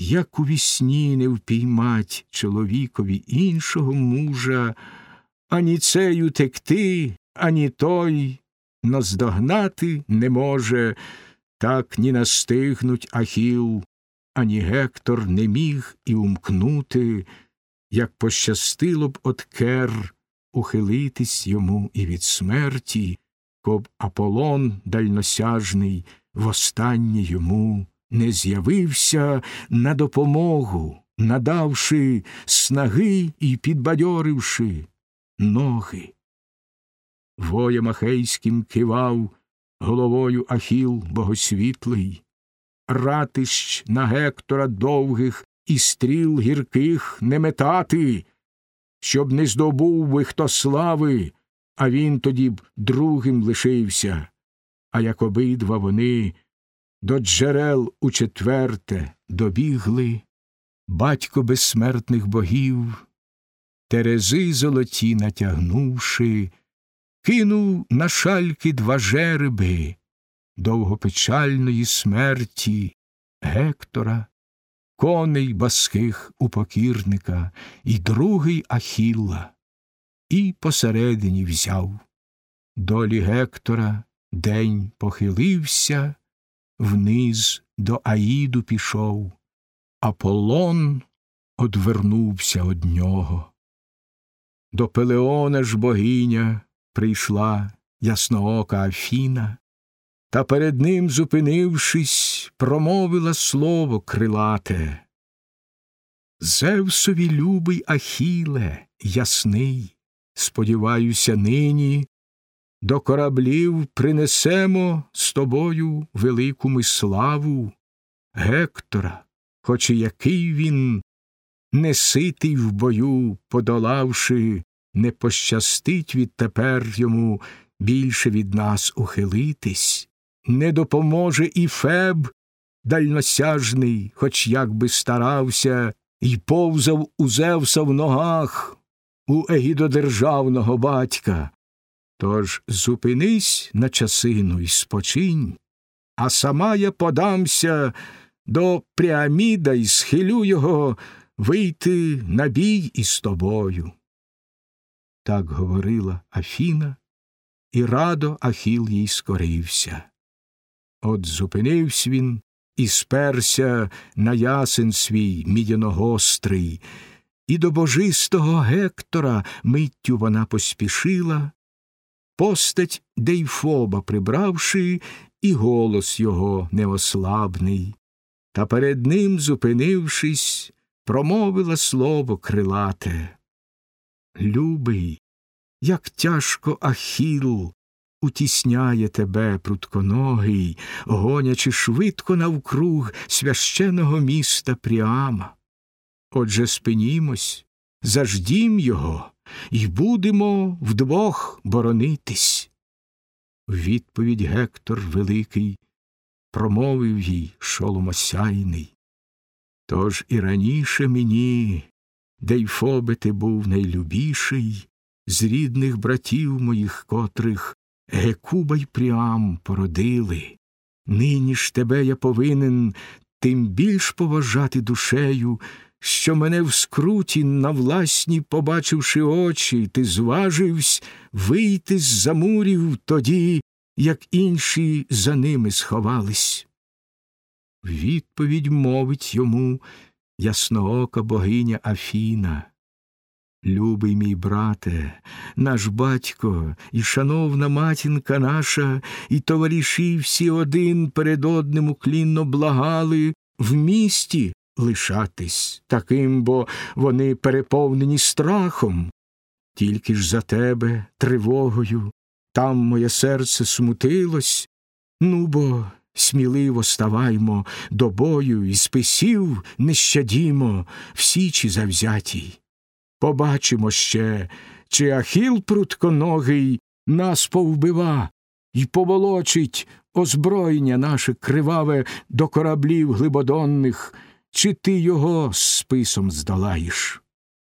як у вісні не впіймать чоловікові іншого мужа, ані цей утекти, ані той наздогнати не може, так ні настигнуть Ахіл, ані Гектор не міг і умкнути, як пощастило б от кер ухилитись йому і від смерті, коб Аполлон дальносяжний востаннє йому не з'явився на допомогу, надавши снаги і підбадьоривши ноги. Воєм ахейським кивав головою Ахіл богосвітлий, ратищ на Гектора довгих і стріл гірких не метати, щоб не здобув би хто слави, а він тоді б другим лишився, а як обидва вони до джерел у четверте добігли, батько безсмертних богів, терези золоті натягнувши, кинув на шальки два жереби довгопечальної смерті Гектора, коней баских упокірника і другий Ахілла, і посередині взяв. Долі Гектора день похилився, вниз до Аїду пішов, Аполлон одвернувся од нього. До Пелеона ж богиня прийшла ясноока Афіна, та перед ним, зупинившись, промовила слово крилате. Зевсові любий Ахіле, ясний, сподіваюся, нині до кораблів принесемо з тобою велику ми славу Гектора, хоч і який він, неситий в бою, подолавши, не пощастить відтепер йому більше від нас ухилитись, не допоможе і Феб дальносяжний, хоч як би старався, і повзав у Зевса в ногах, у егідодержавного батька. Тож зупинись на часину й спочинь, а сама я подамся до Пріаміда й схилю його вийти на бій із тобою. Так говорила Афіна, і радо Ахіл їй скорився. От зупинився він і сперся на ясен свій мідяногострий, і до божистого Гектора миттю вона поспішила, постать Дейфоба прибравши, і голос його неослабний, та перед ним, зупинившись, промовила слово крилате. Любий, як тяжко Ахіл утісняє тебе, прутконогий, гонячи швидко навкруг священого міста Пріама. Отже, спинімось, заждім його і будемо вдвох боронитись. Відповідь Гектор Великий промовив їй шоломосяйний. Тож і раніше мені, Дейфобе ти був найлюбіший, з рідних братів моїх, котрих Гекуба й Пріам породили. Нині ж тебе я повинен тим більш поважати душею, що мене в скруті на власні, побачивши очі, ти зваживсь вийти з замурів тоді, як інші за ними сховались. Відповідь мовить йому ясноока богиня Афіна. Любий мій брате, наш батько і шановна матінка наша, і товариші всі один перед одним уклінно благали в місті лишатись таким, бо вони переповнені страхом. Тільки ж за тебе тривогою, там моє серце смутилось, ну бо сміливо ставаймо до бою і списів не щадімо в січі завзятій. Побачимо ще, чи Ахіл прутконогий нас повбива і поволочить озброєння наше криваве до кораблів глибодонних, чи ти його списом здолаєш.